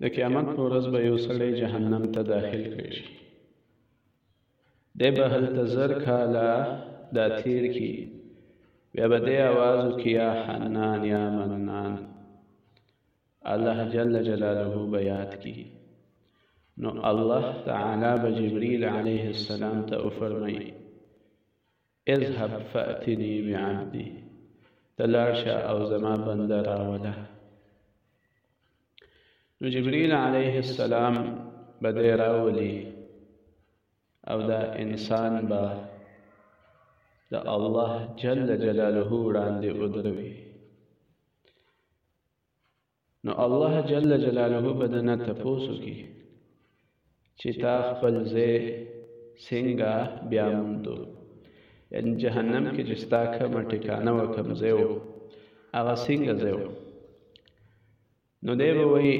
د قیامت پر ورځ به یو سړی جهنم ته داخل کړی شي دی به هلته زر کاله دا تیر کی بیا به دی آواز وکړي یا حنان یا منان الله جل جلاله به یاد کړي نو الله تعالی به جبرئیل علیه السلام ته وفرمایي اذهب فأتني بعبدي ته لاړ شه او زما بنده راوله نو جبريل عليه السلام به دی راولي او دا انسان به د الله جل جلاله وړاندې ودروي نو الله جل جلاله به دنه تپوسو کی چې تا خپل ځای څنګه بیا موندو یعنی جهنم کې چې ستا کومه ټکانه و کوم ځای و هغه څنګه ځای و نو دی به وایي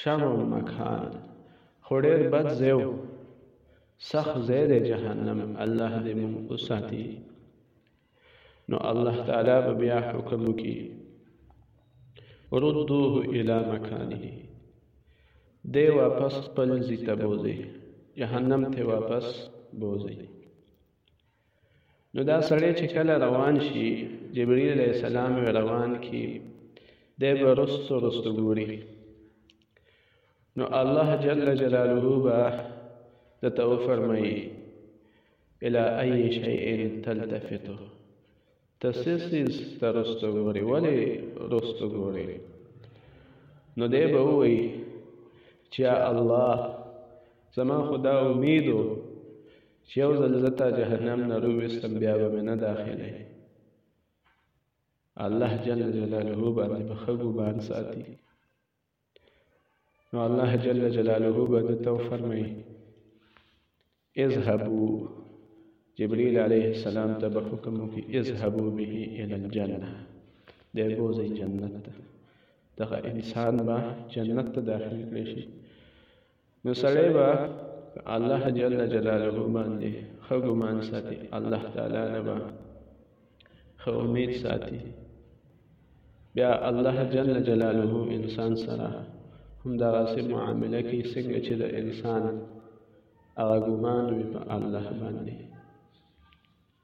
شر المکان خو ډېر بد ځای و سخت ځای دی جهنم الله دې مونږ وساتي نو الله تعالی به بیا حکم وکړي ردوه الی مکانه دی واپس خپل ځي ته بوځي جهنم ته واپس بوځي نو دا سړی چې کله روان شي جبرئیل علیه السلام روان کی دی به رستو رستو ګوري نو الله جل جلاله به د تو فرمایي الى اي شيء تلتفت ته څه څیز ته رستو ګورې ولې رستو ګورې نو دی به ووایي چې یا الله زما خو دا امید و چې یو ځل زه تا جهنم نه روویستم بیا به مې نه داخلې الله جل جلاله باندې په ښه ګوبان ساتي نو الله جل جلاله به دته فرمایي اذهبوا جبريل عليه السلام ته به حکم وکړي اذهبوا به الى الجنه دی بوځي جنت ته دغه انسان به جنت ته داخل کړي شي نو سړی به په الله جل جلاله باندې ښه ګمان ساتي الله تعالی نه به ښه امید ساتي بیا الله جل جلاله انسان سره همدغسې معامله کوي څنګه چې د انسان هغه ګمان وي په الله باندې